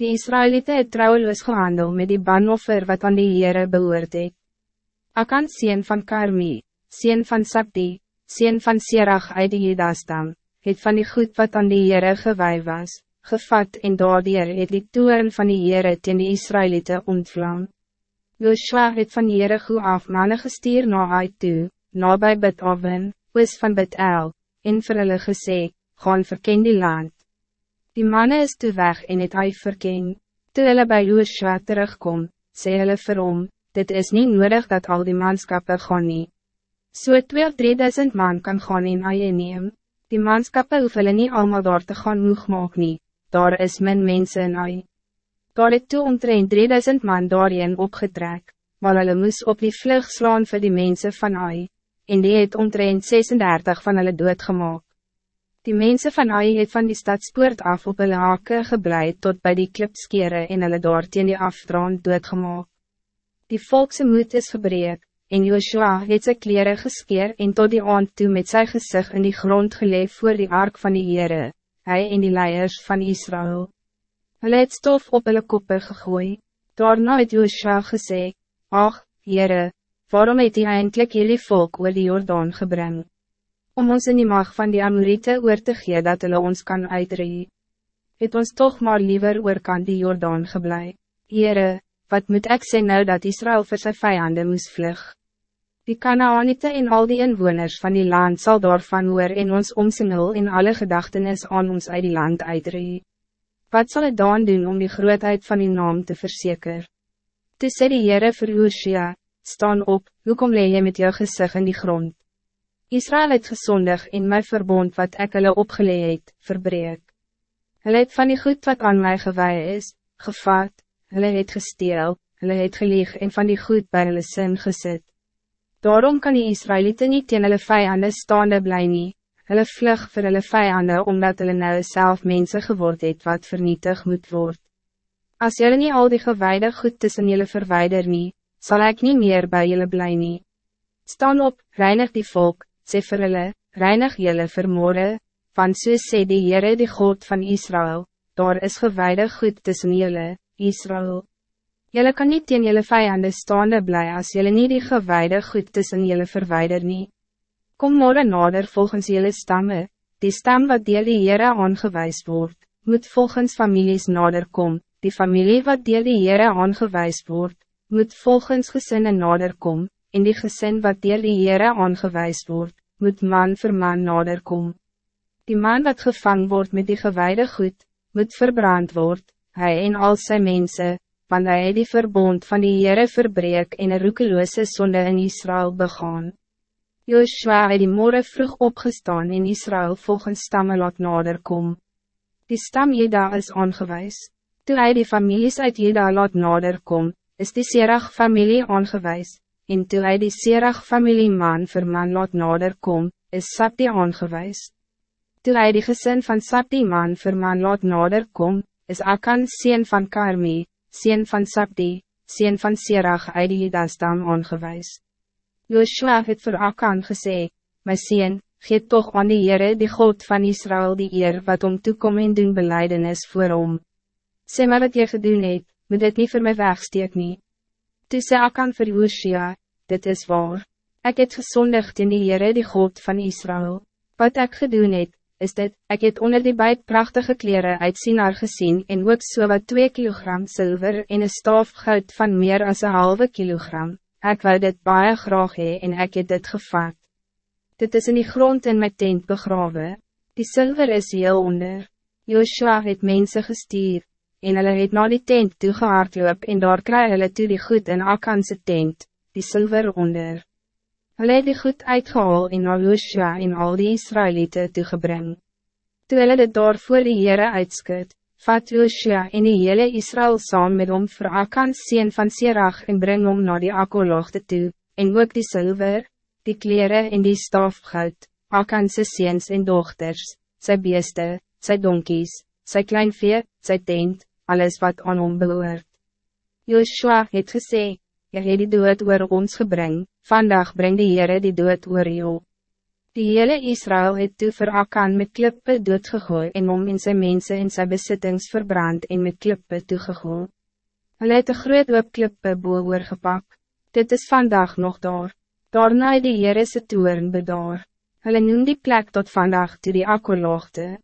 Die Israëlieten het trouweloos gehandel met die banoffer wat aan die Heere behoort het. Akan sien van Karmi, sien van Sabdi, sien van Serach uit die Jedastam, het van die goed wat aan die Heere gewaai was, gevat en daardier het die toeren van die Heere teen die Israëlieten ontvlam. Joshua het van Heere goed af manne gestuur na uit toe, na by Bid Oven, oos van Bid El, en vir hulle gesê, gaan verken die land. Die mannen is toe weg en het hy verken. Toe hulle by Joshua terugkom, sê hulle vir hom, dit is niet nodig dat al die manskappen gaan nie. So 2 of 3000 man kan gaan in eie neem. Die manskappen hoef hulle nie allemaal daar te gaan moeg maak nie, daar is min mense in hy. Daar het toe omtrent 3000 man daarin opgetrek, maar hulle moes op die vlug slaan vir die mensen van hy, en die het omtrent 36 van hulle doodgemaak. Die mensen van Ai het van die stadspoort af op hulle hake gebleid tot bij die klipskere en hulle daar teen die afdraand doodgemaak. Die volkse moed is gebreek, en Joshua het sy kleren geskeer en tot die aand toe met sy gezicht in die grond geleef voor die ark van die Heere, hij en die leiers van Israël. Hulle het stof op hulle koppe gegooi, daarna het Joshua gesê, Ach, Heere, waarom het hy eindelijk jullie volk oor die Jordaan gebring? Om ons in die mag van die Amorite oor te gee dat hulle ons kan uitree. Het ons toch maar liever oor kan die Jordaan geblei. Heere, wat moet ik sê nou dat Israël voor zijn vijanden moest vlug? Die Kanaanite en al die inwoners van die land zal daarvan hoor en ons omsingel in alle gedachtenis aan ons uit die land uitree. Wat zal het dan doen om die grootheid van die naam te verzekeren? Toe sê die Heere vir Oosja, staan op, hoekom lee jy met jou gezicht in die grond? Israël het gezondig in mijn verbond wat ik hulle opgeleid het, verbreek. Hulle het van die goed wat aan mij gewaai is, gevat, hulle het gesteel, hulle het gelieg en van die goed bij hulle sin gezet. Daarom kan die Israëlieten niet teen hulle vijanden staande bly nie, hulle vlug vir hulle vijanden omdat hulle nou self mense geword het wat vernietig moet worden. Als jullie niet al die gewaarde goed tussen jullie verwijder nie, zal ik niet meer bij jullie bly nie. Staan op, reinig die volk, sê vir hulle, reinig jylle vermoorde, van so sê die Heere die God van Israël, daar is gewaarde goed tussen jylle, Israël. Jylle kan niet teen jylle vijanden staande bly as jylle nie die gewaarde goed tussen jylle verwijder nie. Kom morgen nader volgens jylle stamme, die stam wat deel die Heere aangewijs word, moet volgens families nader kom, die familie wat deel die Heere aangewijs word, moet volgens gezinnen nader kom, en die gezin wat deel die Heere aangewijs word, moet man voor man nader kom. Die man dat gevangen wordt met die gewijde goed, moet verbrand worden, hij en al zijn mensen, want hij die verbond van die Heere verbreek en een roekeloze zonde in Israël begaan. Joshua het die morgen vroeg opgestaan in Israël volgens stammen laat nader kom. Die stam Jeda is aangewijs. Toen hij die families uit Jeda laat nader kom, is die Serach familie aangewijs en toe hy die Serach familie man vir man laat nader kom, is Sabdi aangewijs. Toe hy die gezin van Sabdi man vir man laat nader kom, is Akan sien van Karmi, sien van Sabdi, sien van Serach uit die Dastam aangewijs. Joshua het vir Akan gesê, My sien, geef toch aan die Heere die God van Israël die eer wat om toekom en doen beleidenis voor hom. Sê maar wat jy gedoen het, moet dit niet voor mij wegsteek nie. Toe sê Akan vir Joshua, dit is waar. Ik het gezondigd in die Heere die God van Israël. Wat ik gedoen het, is dit, ik het onder die buit prachtige kleren uit Sinar gezien en ook so wat 2 kilogram zilver en een staf goud van meer dan een halve kilogram. Ik wou dit baie graag hee en ik het dit gevat. Dit is in die grond in mijn tent begraven. Die zilver is heel onder. Joshua het mensen gestuur, en hulle het na die tent toegehaardloop en daar kry hulle toe die goed in Akanse tent die zilver onder. Hulle het die goed uitgehaal en na Joshua en al die Israëlieten toegebring. Toe hulle dit daar voor die Heere uitskut, vat Joshua en die hele Israël saam met hom vir Akans sien van Sirach en bring hom na die akkologte toe, en ook die zilver, die kleren en die stafgoud, Akanse seens en dochters, sy beeste, sy donkies, sy kleinvee, sy tent, alles wat aan hom behoort. Joshua het gesê, Jy het die dood oor ons gebring, vandaag breng die Heere die dood oor jou. Die hele Israël het toe vir Akan met klippe doodgegooi en om in sy mense en sy besittings verbrand en met klippe toegegooi. Hulle het een groot hoop klippe boe gepak. Dit is vandaag nog daar. Daarna het die Heere sy toeren bedaar. Hulle noem die plek tot vandaag toe die akkerloogte.